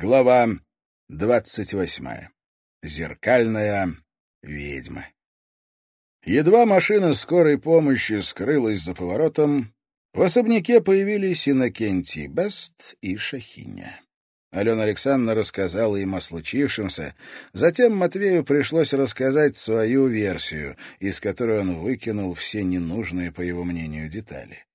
Глава двадцать восьмая. Зеркальная ведьма. Едва машина скорой помощи скрылась за поворотом, в особняке появились Иннокентий Бест и Шахиня. Алена Александровна рассказала им о случившемся, затем Матвею пришлось рассказать свою версию, из которой он выкинул все ненужные, по его мнению, детали.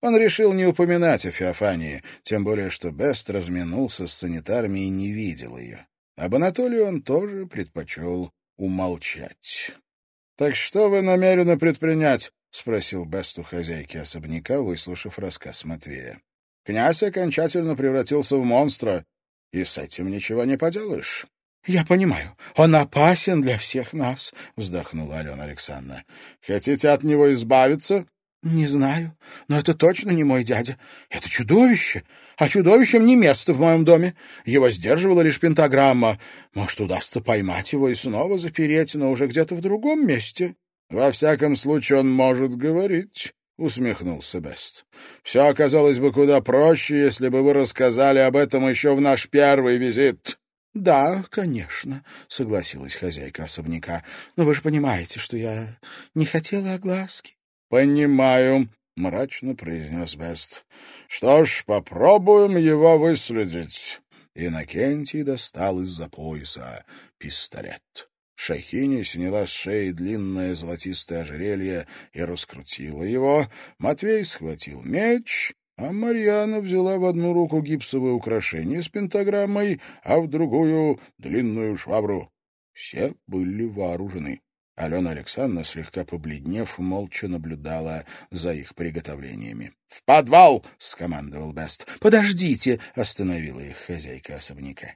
Он решил не упоминать о Феофании, тем более что Бест разминулся с санитарами и не видел ее. Об Анатолии он тоже предпочел умолчать. — Так что вы намерены предпринять? — спросил Бест у хозяйки особняка, выслушав рассказ Матвея. — Князь окончательно превратился в монстра, и с этим ничего не поделаешь. — Я понимаю, он опасен для всех нас, — вздохнула Алена Александровна. — Хотите от него избавиться? «Не знаю, но это точно не мой дядя. Это чудовище, а чудовищем не место в моем доме. Его сдерживала лишь пентаграмма. Может, удастся поймать его и снова запереть, но уже где-то в другом месте». «Во всяком случае, он может говорить», — усмехнулся Бест. «Все оказалось бы куда проще, если бы вы рассказали об этом еще в наш первый визит». «Да, конечно», — согласилась хозяйка особняка. «Но вы же понимаете, что я не хотела огласки». «Понимаю», — мрачно произнес Бест. «Что ж, попробуем его выследить». Иннокентий достал из-за пояса пистолет. Шахини сняла с шеи длинное золотистое ожерелье и раскрутила его. Матвей схватил меч, а Марьяна взяла в одну руку гипсовое украшение с пентаграммой, а в другую — длинную швабру. Все были вооружены. Алена Александровна, слегка побледнев, молча наблюдала за их приготовлениями. «В подвал!» — скомандовал Бест. «Подождите!» — остановила их хозяйка особняка.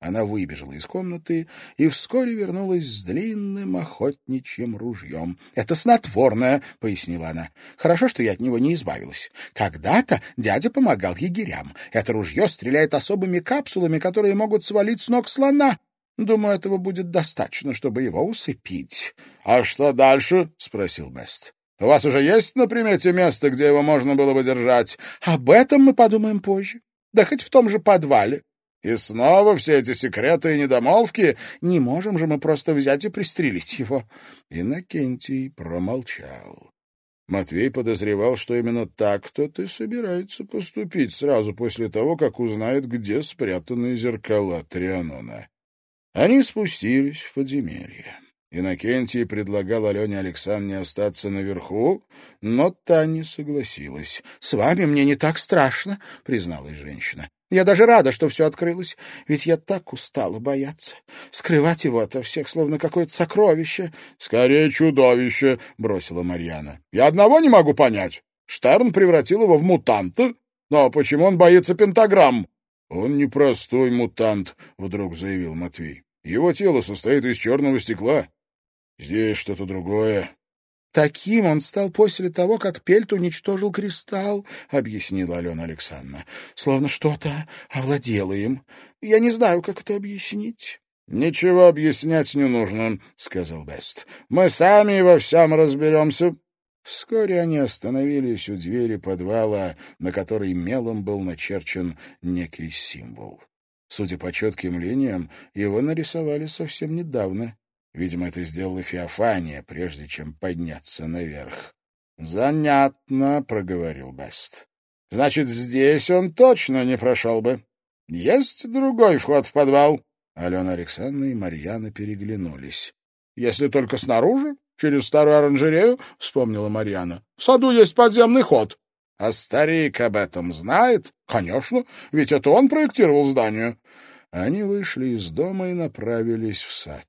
Она выбежала из комнаты и вскоре вернулась с длинным охотничьим ружьем. «Это снотворное», — пояснила она. «Хорошо, что я от него не избавилась. Когда-то дядя помогал егерям. Это ружье стреляет особыми капсулами, которые могут свалить с ног слона. Думаю, этого будет достаточно, чтобы его усыпить. — А что дальше? — спросил Бест. — У вас уже есть на примете место, где его можно было бы держать? — Об этом мы подумаем позже. Да хоть в том же подвале. — И снова все эти секреты и недомолвки? Не можем же мы просто взять и пристрелить его. Иннокентий промолчал. Матвей подозревал, что именно так кто-то собирается поступить сразу после того, как узнает, где спрятаны зеркала Трианона. Они спустились в подземелье. Иннокентий предлагал Алене Александровне остаться наверху, но та не согласилась. — С вами мне не так страшно, — призналась женщина. — Я даже рада, что все открылось, ведь я так устала бояться. Скрывать его ото всех, словно какое-то сокровище. — Скорее чудовище, — бросила Марьяна. — Я одного не могу понять. Штерн превратил его в мутанта, но почему он боится пентаграмм? «Он не простой мутант», — вдруг заявил Матвей. «Его тело состоит из черного стекла. Здесь что-то другое». «Таким он стал после того, как Пельт уничтожил кристалл», — объяснила Алена Александровна. «Словно что-то овладело им. Я не знаю, как это объяснить». «Ничего объяснять не нужно», — сказал Бест. «Мы сами во всем разберемся. Вскоре они остановились у двери подвала, на которой мелом был начерчен некий символ. Судя по четким линиям, его нарисовали совсем недавно. Видимо, это сделала Феофания, прежде чем подняться наверх. «Занятно», — проговорил Бест. «Значит, здесь он точно не прошел бы. Есть другой вход в подвал?» Алена Александровна и Марьяна переглянулись. «Если только снаружи?» Через старую оранжерею, — вспомнила Марьяна. — В саду есть подземный ход. — А старик об этом знает? — Конечно, ведь это он проектировал здание. Они вышли из дома и направились в сад.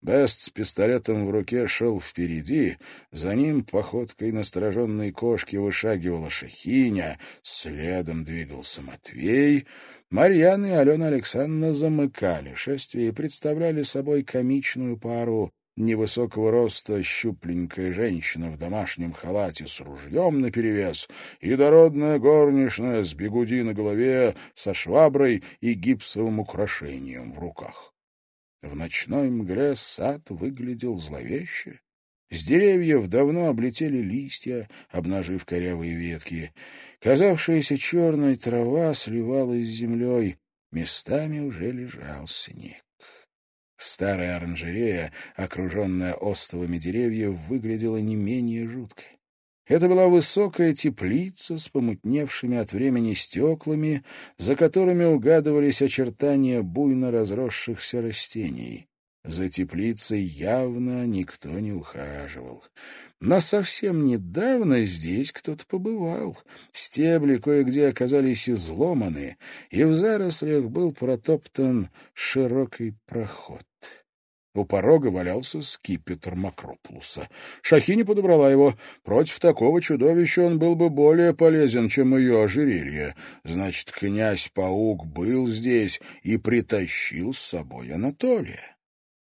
Бест с пистолетом в руке шел впереди, за ним походкой настороженной кошки вышагивала Шахиня, следом двигался Матвей. Марьяна и Алена Александровна замыкали шествие и представляли собой комичную пару невысокого роста щупленькая женщина в домашнем халате с ружьем наперевес и дородная горничная с бегуди на голове, со шваброй и гипсовым украшением в руках. В ночной мгле сад выглядел зловеще. С деревьев давно облетели листья, обнажив корявые ветки. Казавшаяся черной трава сливалась с землей. местами уже лежал снег. Старая оранжерея, окруженная остовами деревьев, выглядела не менее жуткой. Это была высокая теплица с помутневшими от времени стеклами, за которыми угадывались очертания буйно разросшихся растений. За теплицей явно никто не ухаживал. Но совсем недавно здесь кто-то побывал. Стебли кое-где оказались изломаны, и в зарослях был протоптан широкий проход. У порога валялся скипетр Макроплуса. Шахини подобрала его. Против такого чудовища он был бы более полезен, чем ее ожерелье. Значит, князь-паук был здесь и притащил с собой Анатолия.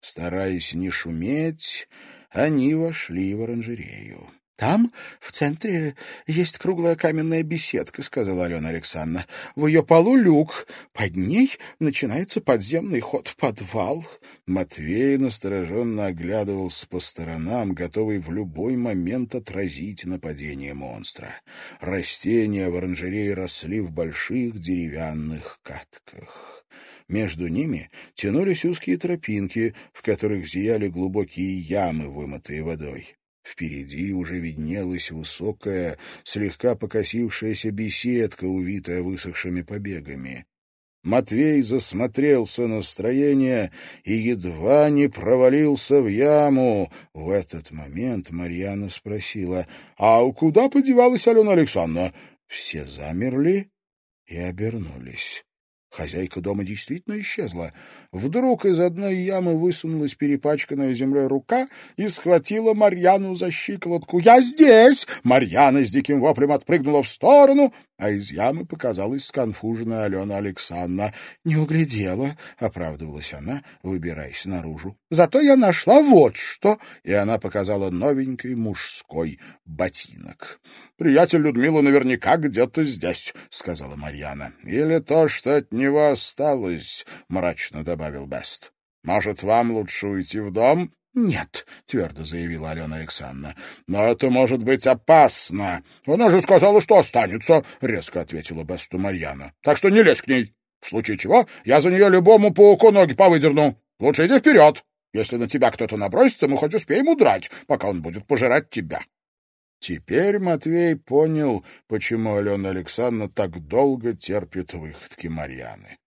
Стараясь не шуметь, они вошли в оранжерею. «Там, в центре, есть круглая каменная беседка», — сказала Алена Александровна. «В ее полу люк. Под ней начинается подземный ход в подвал». Матвей настороженно оглядывался по сторонам, готовый в любой момент отразить нападение монстра. Растения в оранжерее росли в больших деревянных катках. Между ними тянулись узкие тропинки, в которых зияли глубокие ямы, вымытые водой. Впереди уже виднелась высокая, слегка покосившаяся беседка, увитая высохшими побегами. Матвей засмотрелся на строение и едва не провалился в яму. В этот момент Марьяна спросила, «А куда подевалась Алена Александровна?» Все замерли и обернулись. Хозяйка дома действительно исчезла. Вдруг из одной ямы высунулась перепачканная землей рука и схватила Марьяну за щиколотку. «Я здесь!» Марьяна с диким воплем отпрыгнула в сторону, а из ямы показалась сконфуженная Алена Александровна. «Не углядела», — оправдывалась она, выбираясь наружу. «Зато я нашла вот что!» И она показала новенький мужской ботинок. «Приятель Людмила наверняка где-то здесь», — сказала Марьяна. «Или то, что от него осталось», — мрачно добавил Бест. «Может, вам лучше уйти в дом?» «Нет», — твердо заявила Алена Александровна. «Но это может быть опасно. Она же сказала, что останется», — резко ответила Бесту Марьяна. «Так что не лезь к ней. В случае чего я за нее любому пауку ноги повыдерну. Лучше иди вперед. Если на тебя кто-то набросится, мы хоть успеем удрать, пока он будет пожирать тебя». Теперь Матвей понял, почему Алена Александровна так долго терпит выходки Марьяны.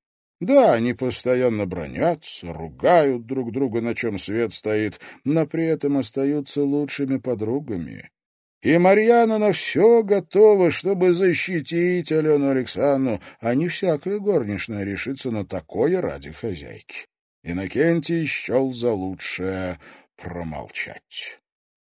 Да, они постоянно бронятся, ругают друг друга, на чем свет стоит, но при этом остаются лучшими подругами. И Марьяна на все готова, чтобы защитить Алену Александровну, а не всякая горничная решится на такое ради хозяйки. Иннокентий счел за лучшее промолчать.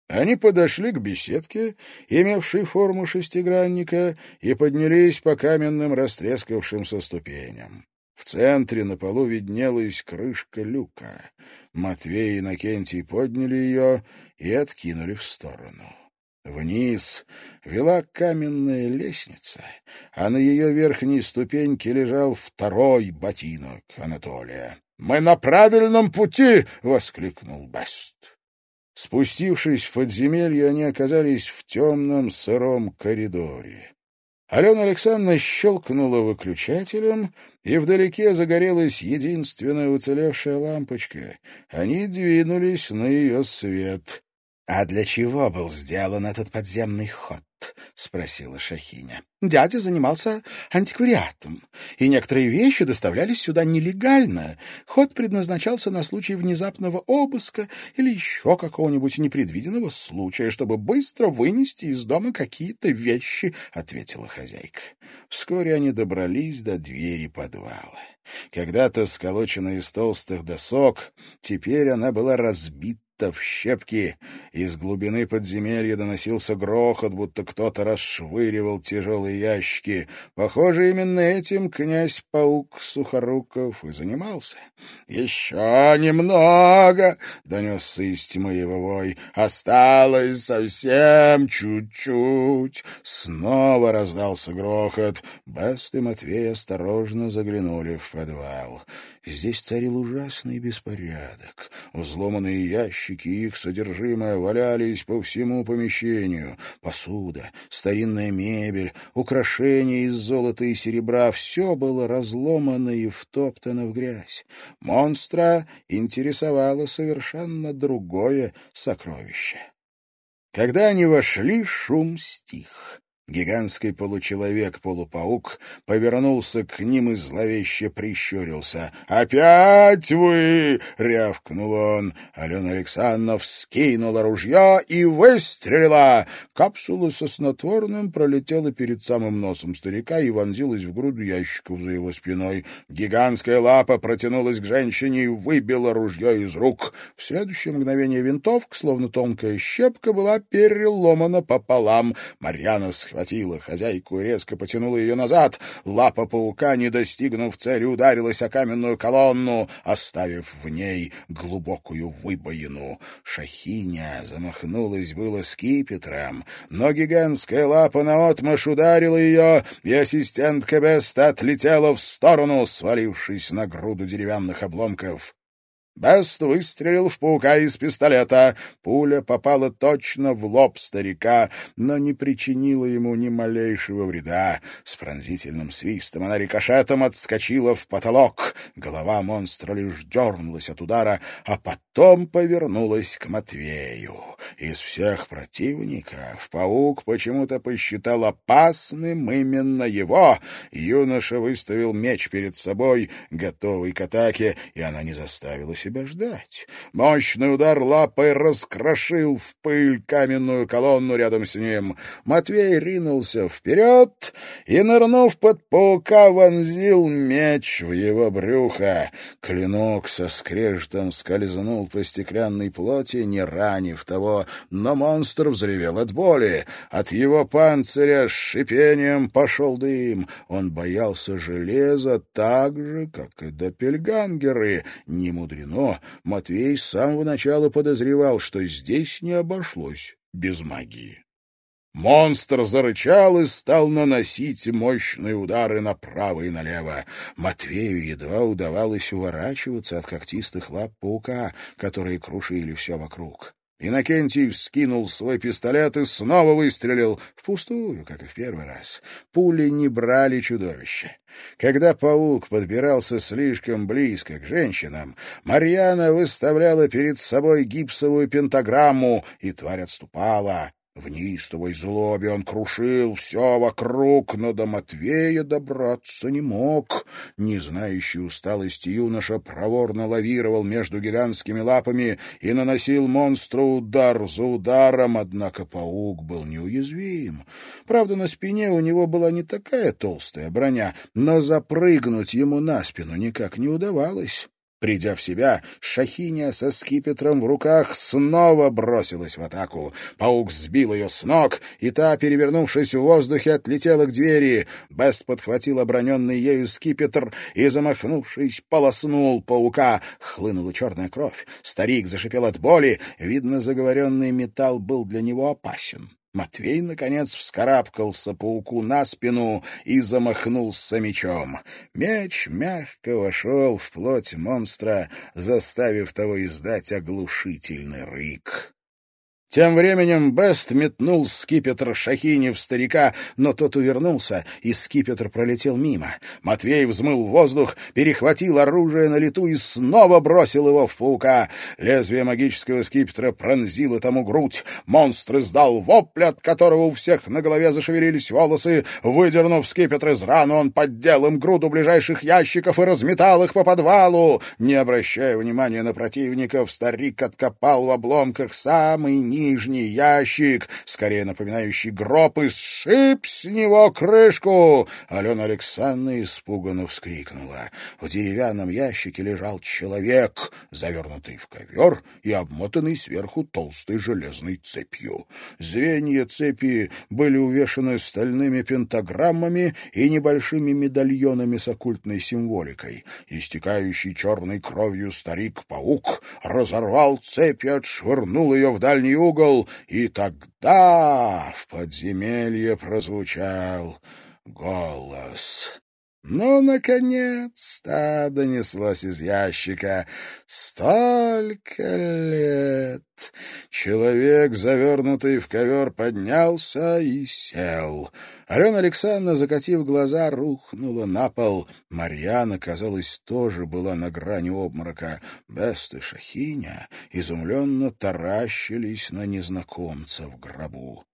Они подошли к беседке, имевшей форму шестигранника, и поднялись по каменным растрескавшимся ступеням. В центре на полу виднелась крышка люка. Матвей и Иннокентий подняли ее и откинули в сторону. Вниз вела каменная лестница, а на ее верхней ступеньке лежал второй ботинок Анатолия. «Мы на правильном пути!» — воскликнул Бест. Спустившись в подземелье, они оказались в темном сыром коридоре. Алена Александровна щелкнула выключателем, и вдалеке загорелась единственная уцелевшая лампочка. Они двинулись на ее свет. — А для чего был сделан этот подземный ход? — спросила Шахиня. Дядя занимался антиквариатом, и некоторые вещи доставлялись сюда нелегально. Ход предназначался на случай внезапного обыска или еще какого-нибудь непредвиденного случая, чтобы быстро вынести из дома какие-то вещи, — ответила хозяйка. Вскоре они добрались до двери подвала. Когда-то сколоченная из толстых досок, теперь она была разбита будто в щепки. Из глубины подземелья доносился грохот, будто кто-то расшвыривал тяжелые ящики. Похоже, именно этим князь-паук Сухоруков и занимался. «Еще немного!» — донесся из тьмы его вой. «Осталось совсем чуть-чуть!» Снова раздался грохот. Баст и Матвей осторожно заглянули в подвал. Здесь царил ужасный беспорядок. Взломанные ящики ящики их содержимое валялись по всему помещению. Посуда, старинная мебель, украшения из золота и серебра — все было разломано и втоптано в грязь. Монстра интересовало совершенно другое сокровище. Когда они вошли, шум стих. Гигантский получеловек-полупаук повернулся к ним и зловеще прищурился. «Опять вы!» — рявкнул он. Алена Александровна вскинула ружье и выстрелила. Капсула со снотворным пролетела перед самым носом старика и вонзилась в груду ящиков за его спиной. Гигантская лапа протянулась к женщине и выбила ружье из рук. В следующее мгновение винтовка, словно тонкая щепка, была переломана пополам. Марьяна схватила схватила хозяйку и резко потянула ее назад. Лапа паука, не достигнув цели, ударилась о каменную колонну, оставив в ней глубокую выбоину. Шахиня замахнулась было скипетром, но гигантская лапа наотмашь ударила ее, и ассистентка Беста отлетела в сторону, свалившись на груду деревянных обломков. Бест выстрелил в паука из пистолета. Пуля попала точно в лоб старика, но не причинила ему ни малейшего вреда. С пронзительным свистом она рикошетом отскочила в потолок. Голова монстра лишь дернулась от удара, а потом повернулась к Матвею. Из всех противников паук почему-то посчитал опасным именно его. Юноша выставил меч перед собой, готовый к атаке, и она не заставила себя себя ждать. Мощный удар лапой раскрошил в пыль каменную колонну рядом с ним. Матвей ринулся вперед и, нырнув под паука, вонзил меч в его брюхо. Клинок со скрежетом скользнул по стеклянной плоти, не ранив того, но монстр взревел от боли. От его панциря с шипением пошел дым. Он боялся железа так же, как и допельгангеры. Не мудрено но Матвей с самого начала подозревал, что здесь не обошлось без магии. Монстр зарычал и стал наносить мощные удары направо и налево. Матвею едва удавалось уворачиваться от когтистых лап паука, которые крушили все вокруг. Иннокентий вскинул свой пистолет и снова выстрелил. Впустую, как и в первый раз. Пули не брали чудовище. Когда паук подбирался слишком близко к женщинам, Марьяна выставляла перед собой гипсовую пентаграмму, и тварь отступала. В неистовой злобе он крушил все вокруг, но до Матвея добраться не мог. Не знающий усталости юноша проворно лавировал между гигантскими лапами и наносил монстру удар за ударом, однако паук был неуязвим. Правда, на спине у него была не такая толстая броня, но запрыгнуть ему на спину никак не удавалось. Придя в себя, Шахиня со скипетром в руках снова бросилась в атаку. Паук сбил ее с ног, и та, перевернувшись в воздухе, отлетела к двери. Бест подхватил оброненный ею скипетр и, замахнувшись, полоснул паука. Хлынула черная кровь. Старик зашипел от боли. Видно, заговоренный металл был для него опасен. Матвей, наконец, вскарабкался пауку на спину и замахнулся мечом. Меч мягко вошел в плоть монстра, заставив того издать оглушительный рык. Тем временем Бест метнул скипетр Шахини в старика, но тот увернулся, и скипетр пролетел мимо. Матвей взмыл в воздух, перехватил оружие на лету и снова бросил его в паука. Лезвие магического скипетра пронзило тому грудь. Монстр издал вопль, от которого у всех на голове зашевелились волосы. Выдернув скипетр из раны, он поддел им груду ближайших ящиков и разметал их по подвалу. Не обращая внимания на противников, старик откопал в обломках самый нижний ящик, скорее напоминающий гроб, и сшиб с него крышку. Алена Александровна испуганно вскрикнула. В деревянном ящике лежал человек, завернутый в ковер и обмотанный сверху толстой железной цепью. Звенья цепи были увешаны стальными пентаграммами и небольшими медальонами с оккультной символикой. Истекающий черной кровью старик-паук разорвал цепь и отшвырнул ее в дальний и тогда в подземелье прозвучал голос. Ну, наконец-то донеслось из ящика. Столько лет! Человек, завернутый в ковер, поднялся и сел. Алена Александровна, закатив глаза, рухнула на пол. Марьяна, казалось, тоже была на грани обморока. Бест и Шахиня изумленно таращились на незнакомца в гробу.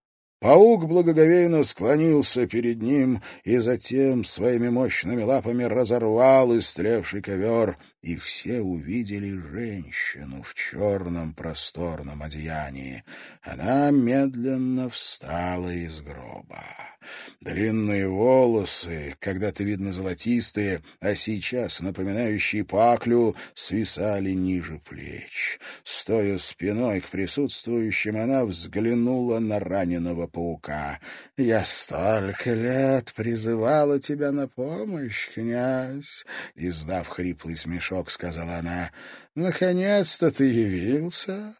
Паук благоговейно склонился перед ним и затем своими мощными лапами разорвал истлевший ковер, и все увидели женщину в черном просторном одеянии. Она медленно встала из гроба. Длинные волосы, когда-то, видно, золотистые, а сейчас напоминающие паклю, свисали ниже плеч. Стоя спиной к присутствующим, она взглянула на раненого паука. «Я столько лет призывала тебя на помощь, князь!» Издав хриплый смешок, сказала она. «Наконец-то ты явился!»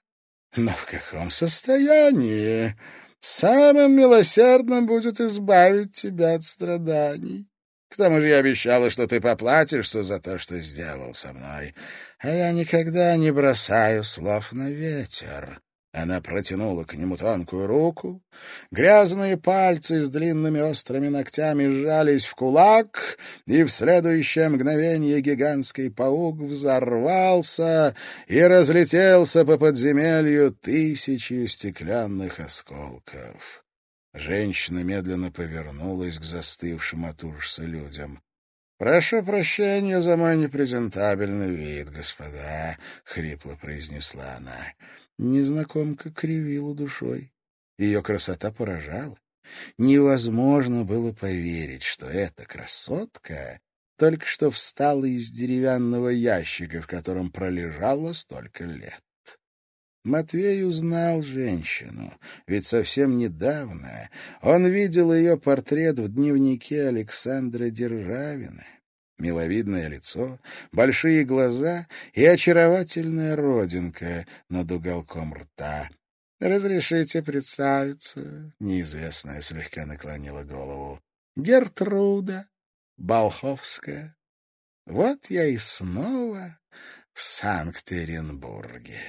«Но в каком состоянии?» Самым милосердным будет избавить тебя от страданий. К тому же я обещала, что ты поплатишься за то, что сделал со мной. А я никогда не бросаю слов на ветер. Она протянула к нему тонкую руку. Грязные пальцы с длинными острыми ногтями сжались в кулак, и в следующее мгновение гигантский паук взорвался и разлетелся по подземелью тысячи стеклянных осколков. Женщина медленно повернулась к застывшим от ужаса людям. «Прошу прощения за мой непрезентабельный вид, господа», — хрипло произнесла она. Незнакомка кривила душой. Ее красота поражала. Невозможно было поверить, что эта красотка только что встала из деревянного ящика, в котором пролежала столько лет. Матвей узнал женщину, ведь совсем недавно он видел ее портрет в дневнике Александра Державина миловидное лицо, большие глаза и очаровательная родинка над уголком рта. «Разрешите представиться?» — неизвестная слегка наклонила голову. «Гертруда Болховская. Вот я и снова в Санкт-Петербурге».